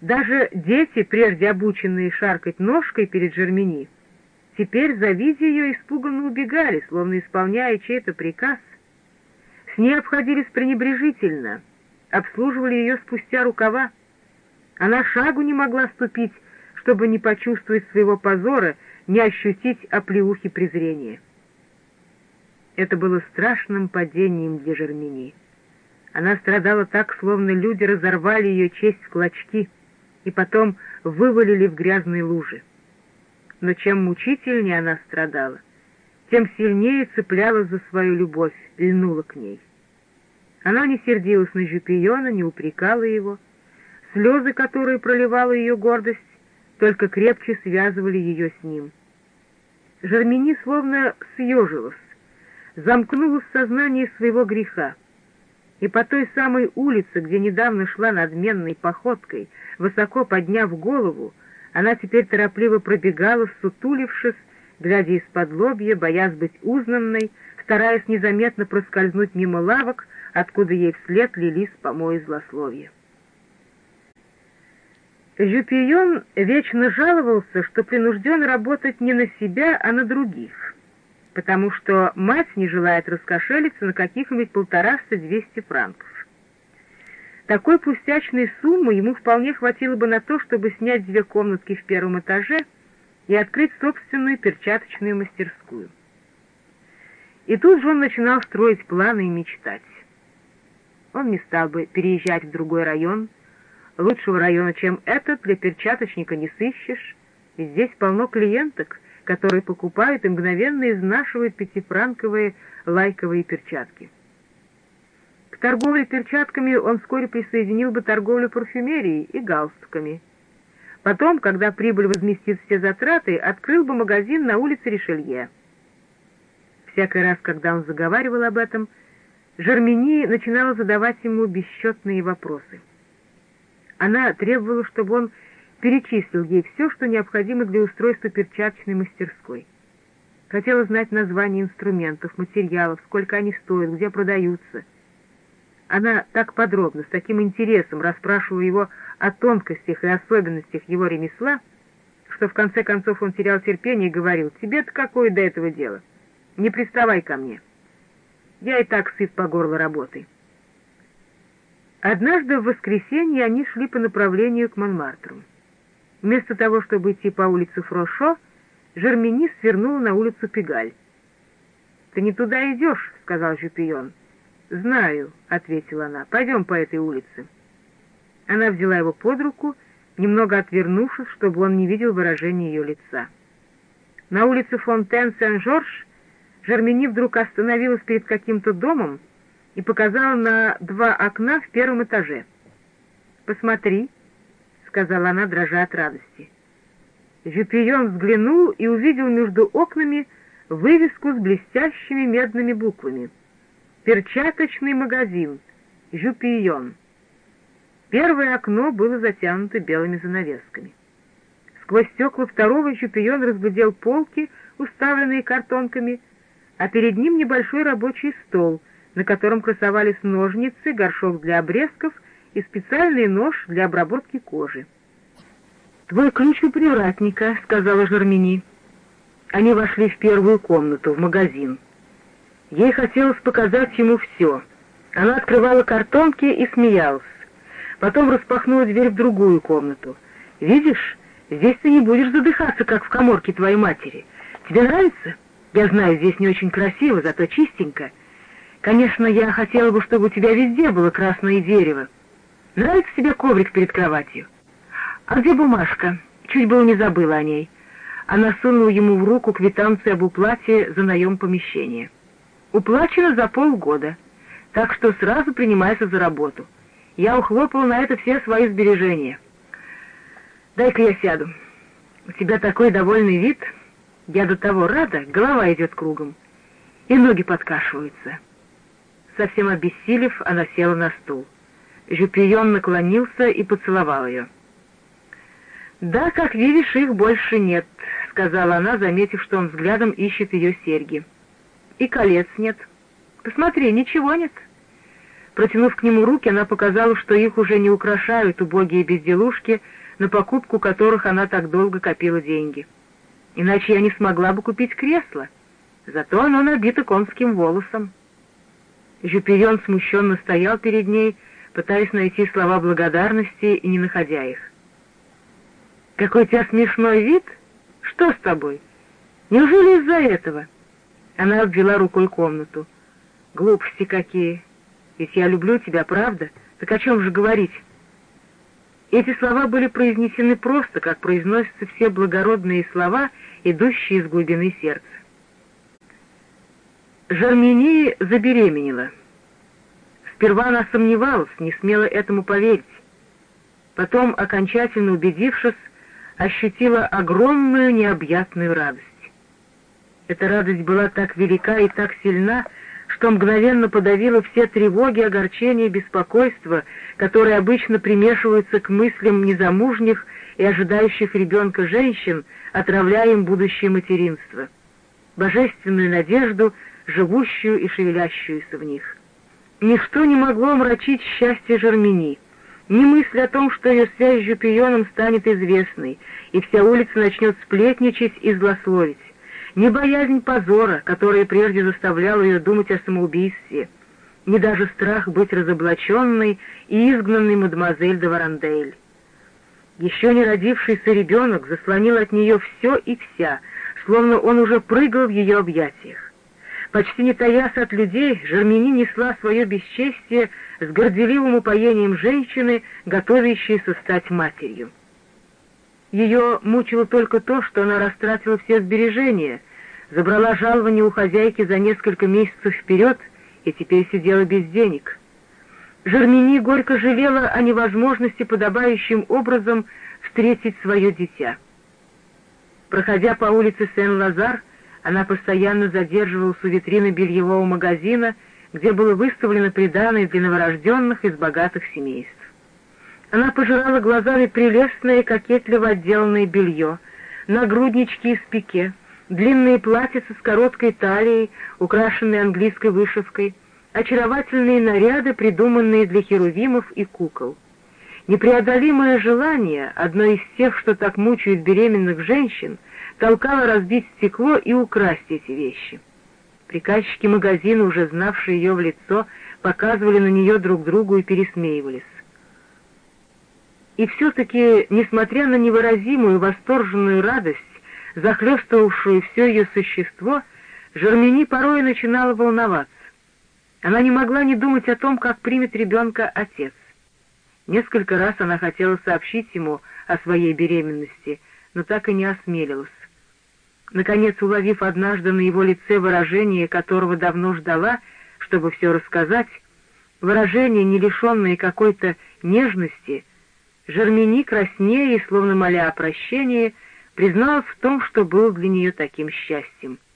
Даже дети, прежде обученные шаркать ножкой перед Жермени, теперь, завидя ее, испуганно убегали, словно исполняя чей-то приказ. С ней обходились пренебрежительно, обслуживали ее спустя рукава. Она шагу не могла ступить, чтобы не почувствовать своего позора, не ощутить оплеухи презрения. Это было страшным падением для Жермени. Она страдала так, словно люди разорвали ее честь в клочки и потом вывалили в грязные лужи. Но чем мучительнее она страдала, тем сильнее цеплялась за свою любовь, льнула к ней. Она не сердилась на Жупиона, не упрекала его. Слезы, которые проливала ее гордость, только крепче связывали ее с ним. Жермени словно съежилась, замкнулась в сознании своего греха, и по той самой улице, где недавно шла надменной походкой, высоко подняв голову, она теперь торопливо пробегала, сутулившись, глядя из-под лобья, боясь быть узнанной, стараясь незаметно проскользнуть мимо лавок, откуда ей вслед лились помои злословия. Жюпион вечно жаловался, что принужден работать не на себя, а на других, потому что мать не желает раскошелиться на каких-нибудь полтораста-двести франков. Такой пустячной суммы ему вполне хватило бы на то, чтобы снять две комнатки в первом этаже и открыть собственную перчаточную мастерскую. И тут же он начинал строить планы и мечтать. Он не стал бы переезжать в другой район, Лучшего района, чем этот, для перчаточника не сыщешь, здесь полно клиенток, которые покупают и мгновенно изнашивают пятифранковые лайковые перчатки. К торговле перчатками он вскоре присоединил бы торговлю парфюмерией и галстуками. Потом, когда прибыль возместит все затраты, открыл бы магазин на улице Ришелье. Всякий раз, когда он заговаривал об этом, Жермени начинала задавать ему бесчетные вопросы. Она требовала, чтобы он перечислил ей все, что необходимо для устройства перчаточной мастерской. Хотела знать названия инструментов, материалов, сколько они стоят, где продаются. Она так подробно, с таким интересом расспрашивала его о тонкостях и особенностях его ремесла, что в конце концов он терял терпение и говорил, «Тебе-то какое до этого дело? Не приставай ко мне. Я и так сыт по горло работой». Однажды в воскресенье они шли по направлению к Монмартру. Вместо того, чтобы идти по улице Фрошо, Жермени свернула на улицу Пегаль. «Ты не туда идешь», — сказал Жупион. «Знаю», — ответила она, — «пойдем по этой улице». Она взяла его под руку, немного отвернувшись, чтобы он не видел выражения ее лица. На улице Фонтен-Сен-Жорж Жермени вдруг остановилась перед каким-то домом, и показала на два окна в первом этаже. «Посмотри», — сказала она, дрожа от радости. Жюпион взглянул и увидел между окнами вывеску с блестящими медными буквами. «Перчаточный магазин. Жюпион». Первое окно было затянуто белыми занавесками. Сквозь стекла второго Жюпион разглядел полки, уставленные картонками, а перед ним небольшой рабочий стол — на котором красовались ножницы, горшок для обрезков и специальный нож для обработки кожи. «Твой ключ у привратника», — сказала Жермени. Они вошли в первую комнату, в магазин. Ей хотелось показать ему все. Она открывала картонки и смеялась. Потом распахнула дверь в другую комнату. «Видишь, здесь ты не будешь задыхаться, как в коморке твоей матери. Тебе нравится? Я знаю, здесь не очень красиво, зато чистенько. Конечно, я хотела бы, чтобы у тебя везде было красное дерево. Нравится тебе коврик перед кроватью? А где бумажка? Чуть было не забыла о ней. Она сунула ему в руку квитанцию об уплате за наем помещения. Уплачено за полгода, так что сразу принимайся за работу. Я ухлопала на это все свои сбережения. Дай-ка я сяду. У тебя такой довольный вид. Я до того рада, голова идет кругом, и ноги подкашиваются. Совсем обессилев, она села на стул. Жупион наклонился и поцеловал ее. «Да, как видишь, их больше нет», — сказала она, заметив, что он взглядом ищет ее серьги. «И колец нет. Посмотри, ничего нет. Протянув к нему руки, она показала, что их уже не украшают убогие безделушки, на покупку которых она так долго копила деньги. Иначе я не смогла бы купить кресло. Зато оно набито конским волосом. Жюпион смущенно стоял перед ней, пытаясь найти слова благодарности и не находя их. «Какой у тебя смешной вид? Что с тобой? Неужели из-за этого?» Она обвела рукой комнату. «Глупости какие! Ведь я люблю тебя, правда? Так о чем же говорить?» Эти слова были произнесены просто, как произносятся все благородные слова, идущие из глубины сердца. Жармини забеременела. Сперва она сомневалась, не смела этому поверить. Потом, окончательно убедившись, ощутила огромную необъятную радость. Эта радость была так велика и так сильна, что мгновенно подавила все тревоги, огорчения, беспокойства, которые обычно примешиваются к мыслям незамужних и ожидающих ребенка женщин, отравляя им будущее материнство. Божественную надежду, живущую и шевелящуюся в них. Ничто не могло омрачить счастье Жермени, ни мысль о том, что ее связь с Жупионом станет известной, и вся улица начнет сплетничать и злословить ни боязнь позора, которая прежде заставляла ее думать о самоубийстве, ни даже страх быть разоблаченной и изгнанной мадемуазель де Варандель. Еще не родившийся ребенок заслонил от нее все и вся, словно он уже прыгал в ее объятиях. Почти не таясь от людей, Жермени несла свое бесчестие с горделивым упоением женщины, готовящейся стать матерью. Ее мучило только то, что она растратила все сбережения, забрала жалование у хозяйки за несколько месяцев вперед и теперь сидела без денег. Жермени горько жалела о невозможности подобающим образом встретить свое дитя. Проходя по улице Сен-Лазар, она постоянно задерживалась у витрины бельевого магазина, где было выставлено приданое для новорожденных из богатых семейств. Она пожирала глазами прелестное, кокетливо отделанное белье, нагруднички из пике, длинные платьица с короткой талией, украшенные английской вышивкой, очаровательные наряды, придуманные для херувимов и кукол. Непреодолимое желание, одно из тех, что так мучают беременных женщин, толкало разбить стекло и украсть эти вещи. Приказчики магазина, уже знавшие ее в лицо, показывали на нее друг другу и пересмеивались. И все-таки, несмотря на невыразимую восторженную радость, захлестывавшую все ее существо, Жермени порой начинала волноваться. Она не могла не думать о том, как примет ребенка отец. Несколько раз она хотела сообщить ему о своей беременности, но так и не осмелилась. Наконец, уловив однажды на его лице выражение, которого давно ждала, чтобы все рассказать, выражение, не лишенное какой-то нежности, Жермени, краснея и словно моля о прощении, призналась в том, что был для нее таким счастьем —